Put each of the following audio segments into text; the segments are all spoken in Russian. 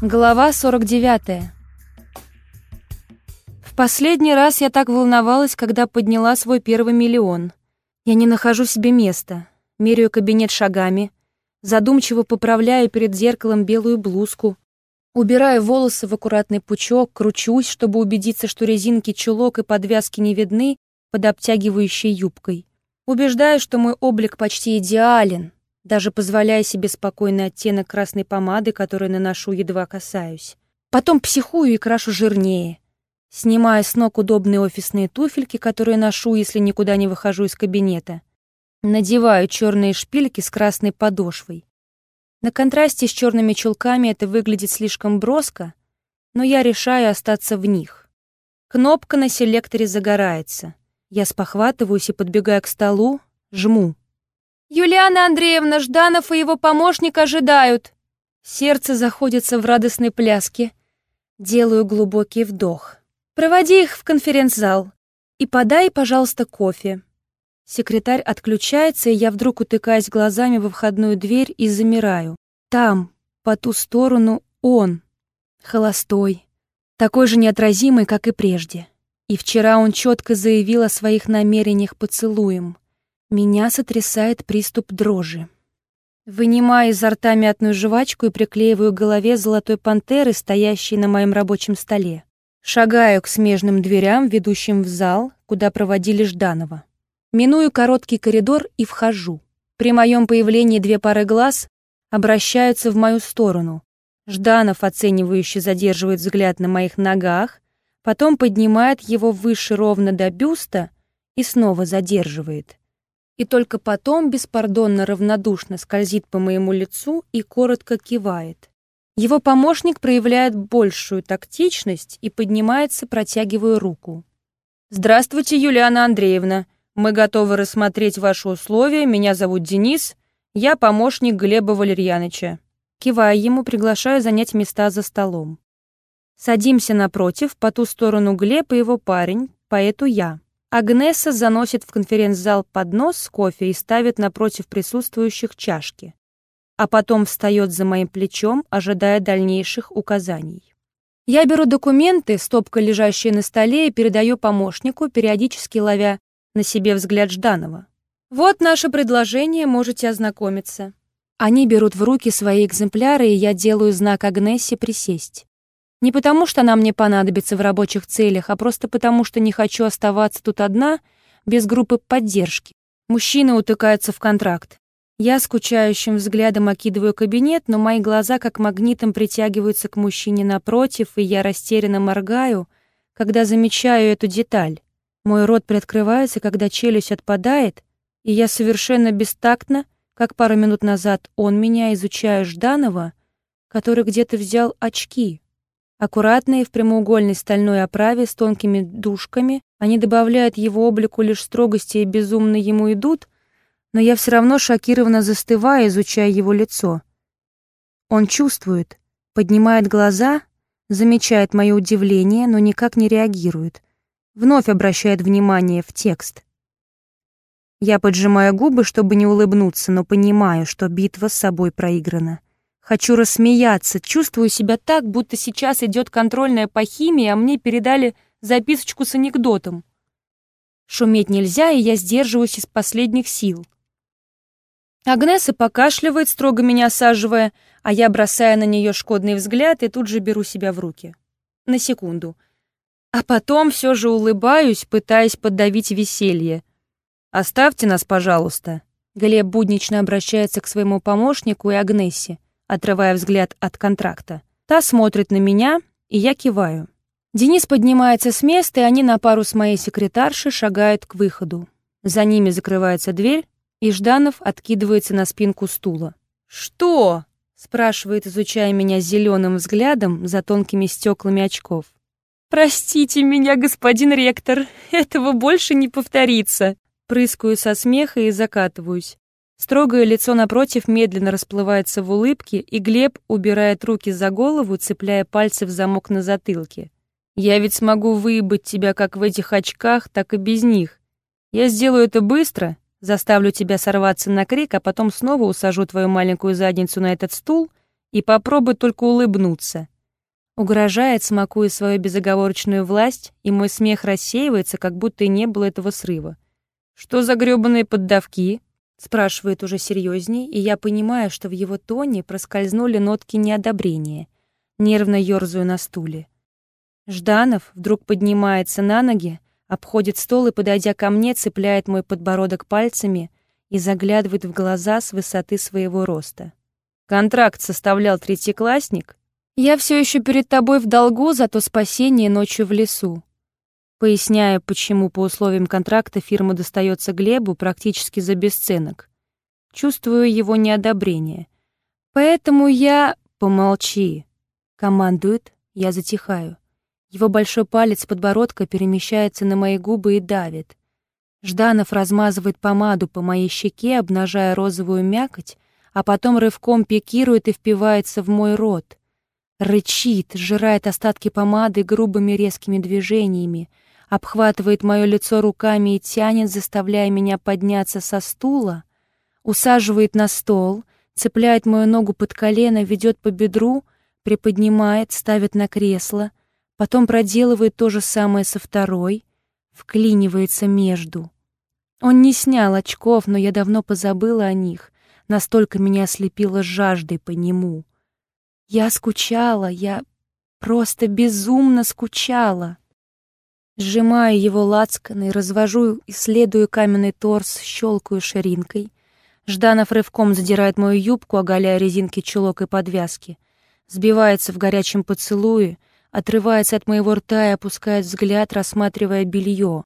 Глава 49. В последний раз я так волновалась, когда подняла свой первый миллион. Я не нахожу себе места, меряю кабинет шагами, задумчиво поправляю перед зеркалом белую блузку, убираю волосы в аккуратный пучок, кручусь, чтобы убедиться, что резинки чулок и подвязки не видны под обтягивающей юбкой. Убеждаю, что мой облик почти идеален, даже позволяя себе спокойный оттенок красной помады, которую наношу, едва касаюсь. Потом психую и крашу жирнее. Снимаю с ног удобные офисные туфельки, которые ношу, если никуда не выхожу из кабинета. Надеваю черные шпильки с красной подошвой. На контрасте с черными чулками это выглядит слишком броско, но я решаю остаться в них. Кнопка на селекторе загорается. Я спохватываюсь и подбегаю к столу, жму. «Юлиана Андреевна, Жданов и его помощник ожидают!» Сердце заходится в радостной пляске. Делаю глубокий вдох. «Проводи их в конференц-зал и подай, пожалуйста, кофе». Секретарь отключается, и я вдруг утыкаюсь глазами во входную дверь и замираю. Там, по ту сторону, он. Холостой. Такой же неотразимый, как и прежде. И вчера он четко заявил о своих намерениях поцелуем. Меня сотрясает приступ дрожи. Вынимаю изо рта мятную жвачку и приклеиваю к голове золотой пантеры, стоящей на моем рабочем столе. Шагаю к смежным дверям, ведущим в зал, куда проводили Жданова. Миную короткий коридор и вхожу. При моем появлении две пары глаз обращаются в мою сторону. Жданов, оценивающе задерживает взгляд на моих ногах, потом поднимает его выше ровно до бюста и снова задерживает и только потом беспардонно равнодушно скользит по моему лицу и коротко кивает. Его помощник проявляет большую тактичность и поднимается, протягивая руку. «Здравствуйте, Юлиана Андреевна. Мы готовы рассмотреть ваши условия. Меня зовут Денис. Я помощник Глеба Валерьяновича». Кивая ему, приглашаю занять места за столом. Садимся напротив, по ту сторону Глеб и его парень, поэту я. Агнеса заносит в конференц-зал поднос с кофе и ставит напротив присутствующих чашки, а потом встает за моим плечом, ожидая дальнейших указаний. Я беру документы, стопка лежащие на столе, и передаю помощнику, периодически ловя на себе взгляд Жданова. «Вот наше предложение, можете ознакомиться». Они берут в руки свои экземпляры, и я делаю знак Агнессе присесть. Не потому, что она мне понадобится в рабочих целях, а просто потому, что не хочу оставаться тут одна, без группы поддержки. Мужчины утыкаются в контракт. Я скучающим взглядом окидываю кабинет, но мои глаза как магнитом притягиваются к мужчине напротив, и я растерянно моргаю, когда замечаю эту деталь. Мой рот приоткрывается, когда челюсть отпадает, и я совершенно бестактно, как пару минут назад он меня, изучая Жданова, который где-то взял очки. Аккуратные, в прямоугольной стальной оправе с тонкими дужками, они добавляют его облику лишь строгости и безумно ему идут, но я все равно шокированно застываю, изучая его лицо. Он чувствует, поднимает глаза, замечает мое удивление, но никак не реагирует. Вновь обращает внимание в текст. Я поджимаю губы, чтобы не улыбнуться, но понимаю, что битва с собой проиграна. Хочу рассмеяться, чувствую себя так, будто сейчас идет контрольная по химии, а мне передали записочку с анекдотом. Шуметь нельзя, и я сдерживаюсь из последних сил. Агнеса покашливает, строго меня осаживая, а я бросаю на нее шкодный взгляд и тут же беру себя в руки. На секунду. А потом все же улыбаюсь, пытаясь подавить веселье. «Оставьте нас, пожалуйста». Глеб буднично обращается к своему помощнику и Агнессе отрывая взгляд от контракта. Та смотрит на меня, и я киваю. Денис поднимается с места, и они на пару с моей секретаршей шагают к выходу. За ними закрывается дверь, и Жданов откидывается на спинку стула. «Что?» — спрашивает, изучая меня зеленым взглядом за тонкими стеклами очков. «Простите меня, господин ректор, этого больше не повторится!» Прыскаю со смеха и закатываюсь. Строгое лицо напротив медленно расплывается в улыбке, и Глеб убирает руки за голову, цепляя пальцы в замок на затылке. «Я ведь смогу выебать тебя как в этих очках, так и без них. Я сделаю это быстро, заставлю тебя сорваться на крик, а потом снова усажу твою маленькую задницу на этот стул И попробуй только улыбнуться. Угрожает, смакуя свою безоговорочную власть, и мой смех рассеивается, как будто и не было этого срыва. «Что за грёбаные поддавки?» Спрашивает уже серьезней, и я понимаю, что в его тоне проскользнули нотки неодобрения. Нервно ёрзаю на стуле. Жданов вдруг поднимается на ноги, обходит стол и, подойдя ко мне, цепляет мой подбородок пальцами и заглядывает в глаза с высоты своего роста. «Контракт составлял третьеклассник?» Я все еще перед тобой в долгу за то спасение ночью в лесу. Поясняя, почему по условиям контракта фирма достается Глебу практически за бесценок. Чувствую его неодобрение. Поэтому я... Помолчи. Командует, я затихаю. Его большой палец подбородка перемещается на мои губы и давит. Жданов размазывает помаду по моей щеке, обнажая розовую мякоть, а потом рывком пикирует и впивается в мой рот. Рычит, сжирает остатки помады грубыми резкими движениями, обхватывает мое лицо руками и тянет, заставляя меня подняться со стула, усаживает на стол, цепляет мою ногу под колено, ведет по бедру, приподнимает, ставит на кресло, потом проделывает то же самое со второй, вклинивается между. Он не снял очков, но я давно позабыла о них, настолько меня ослепила жаждой по нему. Я скучала, я просто безумно скучала. Сжимаю его лацканы, развожу, исследую каменный торс, щелкаю ширинкой. Жданов рывком задирает мою юбку, оголяя резинки чулок и подвязки. Сбивается в горячем поцелуе, отрывается от моего рта и опускает взгляд, рассматривая белье.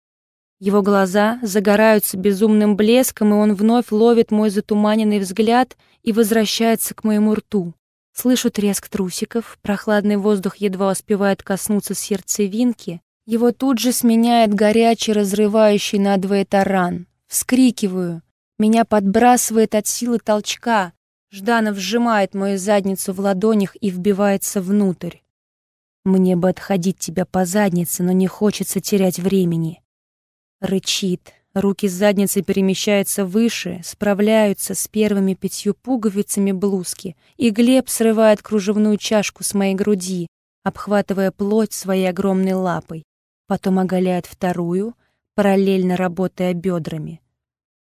Его глаза загораются безумным блеском, и он вновь ловит мой затуманенный взгляд и возвращается к моему рту. Слышу треск трусиков, прохладный воздух едва успевает коснуться сердцевинки, его тут же сменяет горячий, разрывающий надвое таран. Вскрикиваю. Меня подбрасывает от силы толчка. Жданов сжимает мою задницу в ладонях и вбивается внутрь. Мне бы отходить тебя по заднице, но не хочется терять времени. Рычит, Руки с задницы перемещаются выше, справляются с первыми пятью пуговицами блузки, и Глеб срывает кружевную чашку с моей груди, обхватывая плоть своей огромной лапой, потом оголяет вторую, параллельно работая бедрами.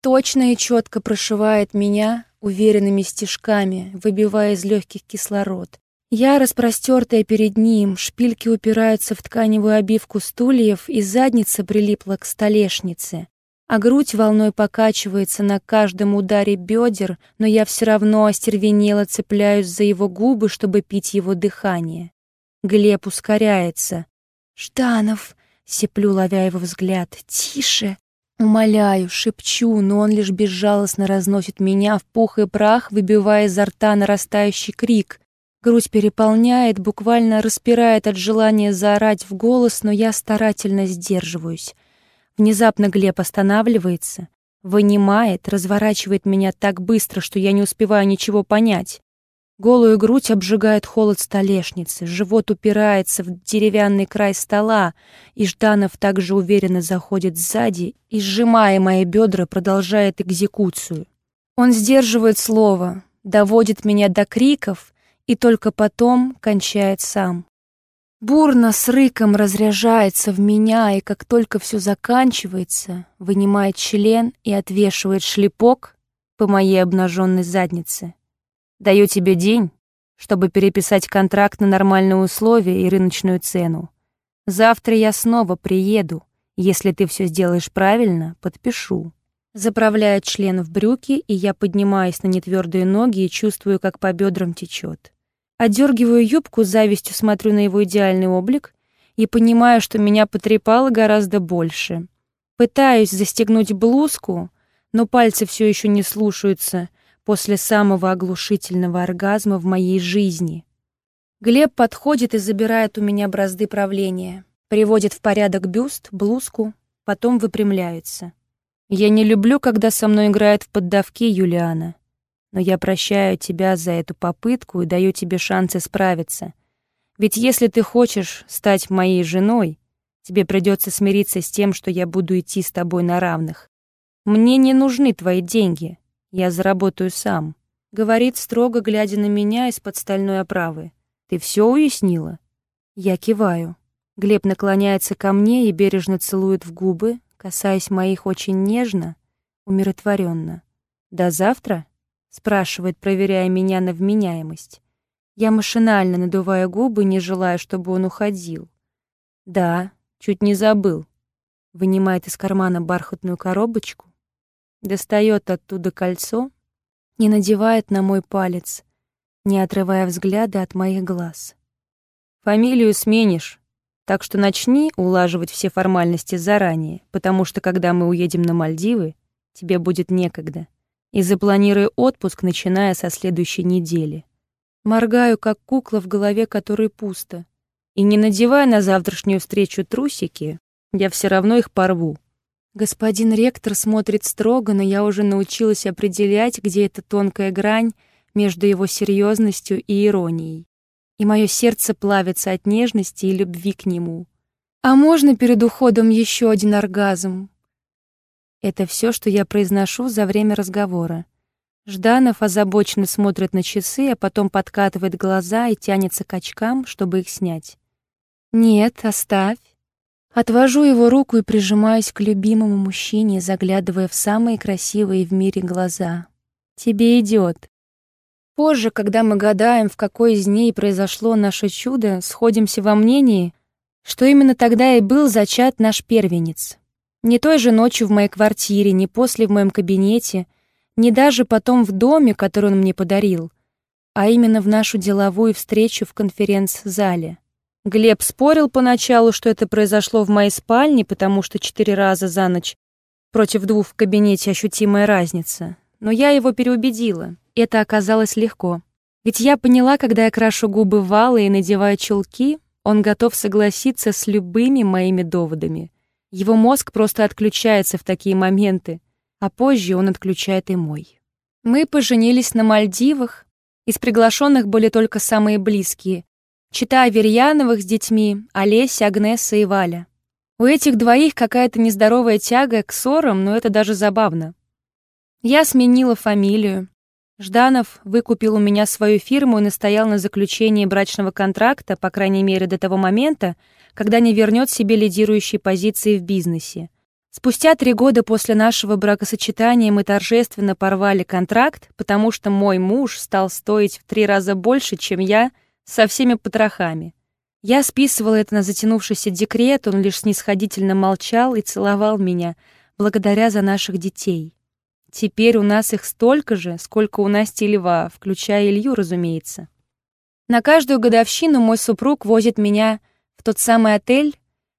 Точно и четко прошивает меня уверенными стежками, выбивая из легких кислород. Я, распростертая перед ним, шпильки упираются в тканевую обивку стульев, и задница прилипла к столешнице а грудь волной покачивается на каждом ударе бедер, но я все равно остервенело цепляюсь за его губы, чтобы пить его дыхание. Глеб ускоряется. «Жданов!» — сеплю, ловя его взгляд. «Тише!» Умоляю, шепчу, но он лишь безжалостно разносит меня в пух и прах, выбивая изо рта нарастающий крик. Грудь переполняет, буквально распирает от желания заорать в голос, но я старательно сдерживаюсь. Внезапно Глеб останавливается, вынимает, разворачивает меня так быстро, что я не успеваю ничего понять. Голую грудь обжигает холод столешницы, живот упирается в деревянный край стола, и Жданов также уверенно заходит сзади и, сжимая мои бедра, продолжает экзекуцию. Он сдерживает слово, доводит меня до криков и только потом кончает сам. Бурно с рыком разряжается в меня, и как только все заканчивается, вынимает член и отвешивает шлепок по моей обнаженной заднице. Даю тебе день, чтобы переписать контракт на нормальные условия и рыночную цену. Завтра я снова приеду. Если ты все сделаешь правильно, подпишу. Заправляет член в брюки, и я поднимаюсь на нетвердые ноги и чувствую, как по бедрам течет. Одергиваю юбку, завистью смотрю на его идеальный облик и понимаю, что меня потрепало гораздо больше. Пытаюсь застегнуть блузку, но пальцы все еще не слушаются после самого оглушительного оргазма в моей жизни. Глеб подходит и забирает у меня бразды правления, приводит в порядок бюст, блузку, потом выпрямляется. Я не люблю, когда со мной играет в поддавки Юлиана но я прощаю тебя за эту попытку и даю тебе шанс исправиться. Ведь если ты хочешь стать моей женой, тебе придется смириться с тем, что я буду идти с тобой на равных. Мне не нужны твои деньги, я заработаю сам. Говорит, строго глядя на меня из-под стальной оправы. «Ты все уяснила?» Я киваю. Глеб наклоняется ко мне и бережно целует в губы, касаясь моих очень нежно, умиротворенно. «До завтра?» — спрашивает, проверяя меня на вменяемость. Я машинально надуваю губы, не желая, чтобы он уходил. «Да, чуть не забыл». Вынимает из кармана бархатную коробочку, достает оттуда кольцо и надевает на мой палец, не отрывая взгляда от моих глаз. «Фамилию сменишь, так что начни улаживать все формальности заранее, потому что когда мы уедем на Мальдивы, тебе будет некогда. И запланируй отпуск, начиная со следующей недели. Моргаю, как кукла в голове, которой пусто. И не надевая на завтрашнюю встречу трусики, я все равно их порву. Господин ректор смотрит строго, но я уже научилась определять, где эта тонкая грань между его серьезностью и иронией. И мое сердце плавится от нежности и любви к нему. А можно перед уходом еще один оргазм? Это все, что я произношу за время разговора. Жданов озабоченно смотрит на часы, а потом подкатывает глаза и тянется к очкам, чтобы их снять. «Нет, оставь». Отвожу его руку и прижимаюсь к любимому мужчине, заглядывая в самые красивые в мире глаза. «Тебе идет». Позже, когда мы гадаем, в какой из дней произошло наше чудо, сходимся во мнении, что именно тогда и был зачат наш первенец. Не той же ночью в моей квартире, не после в моем кабинете — не даже потом в доме, который он мне подарил, а именно в нашу деловую встречу в конференц-зале. Глеб спорил поначалу, что это произошло в моей спальне, потому что четыре раза за ночь против двух в кабинете ощутимая разница. Но я его переубедила. Это оказалось легко. Ведь я поняла, когда я крашу губы валы и надеваю чулки, он готов согласиться с любыми моими доводами. Его мозг просто отключается в такие моменты а позже он отключает и мой. Мы поженились на Мальдивах, из приглашенных были только самые близкие. Чита Аверьяновых с детьми, Олеся, Агнеса и Валя. У этих двоих какая-то нездоровая тяга к ссорам, но это даже забавно. Я сменила фамилию. Жданов выкупил у меня свою фирму и настоял на заключении брачного контракта, по крайней мере до того момента, когда не вернет себе лидирующие позиции в бизнесе. Спустя три года после нашего бракосочетания мы торжественно порвали контракт, потому что мой муж стал стоить в три раза больше, чем я, со всеми потрохами. Я списывала это на затянувшийся декрет, он лишь снисходительно молчал и целовал меня, благодаря за наших детей. Теперь у нас их столько же, сколько у Насти и Льва, включая Илью, разумеется. На каждую годовщину мой супруг возит меня в тот самый отель,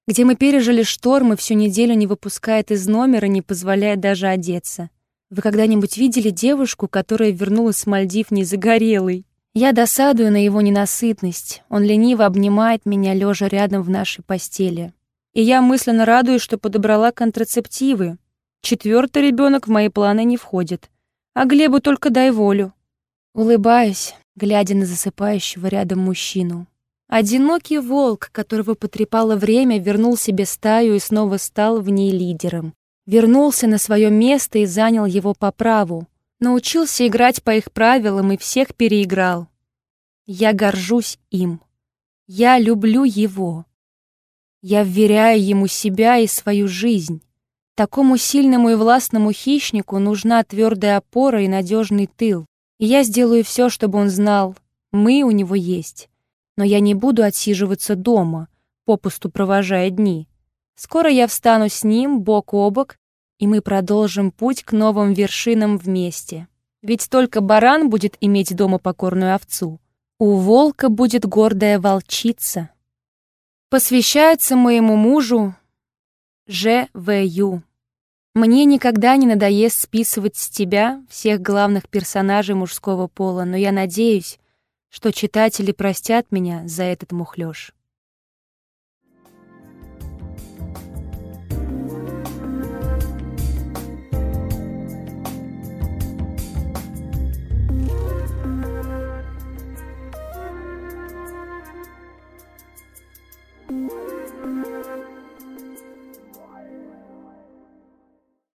где мы пережили шторм и всю неделю не выпускает из номера, не позволяя даже одеться. Вы когда-нибудь видели девушку, которая вернулась с Мальдив не загорелой? Я досадую на его ненасытность. Он лениво обнимает меня, лежа рядом в нашей постели. И я мысленно радуюсь, что подобрала контрацептивы. Четвертый ребенок в мои планы не входит. А Глебу только дай волю. Улыбаюсь, глядя на засыпающего рядом мужчину. Одинокий волк, которого потрепало время, вернул себе стаю и снова стал в ней лидером. Вернулся на свое место и занял его по праву. Научился играть по их правилам и всех переиграл. Я горжусь им. Я люблю его. Я вверяю ему себя и свою жизнь. Такому сильному и властному хищнику нужна твердая опора и надежный тыл. И я сделаю все, чтобы он знал, мы у него есть но я не буду отсиживаться дома, попусту провожая дни. Скоро я встану с ним бок о бок, и мы продолжим путь к новым вершинам вместе. Ведь только баран будет иметь дома покорную овцу. У волка будет гордая волчица. Посвящается моему мужу Ж. В. Ю. Мне никогда не надоест списывать с тебя всех главных персонажей мужского пола, но я надеюсь, что читатели простят меня за этот мухлёж.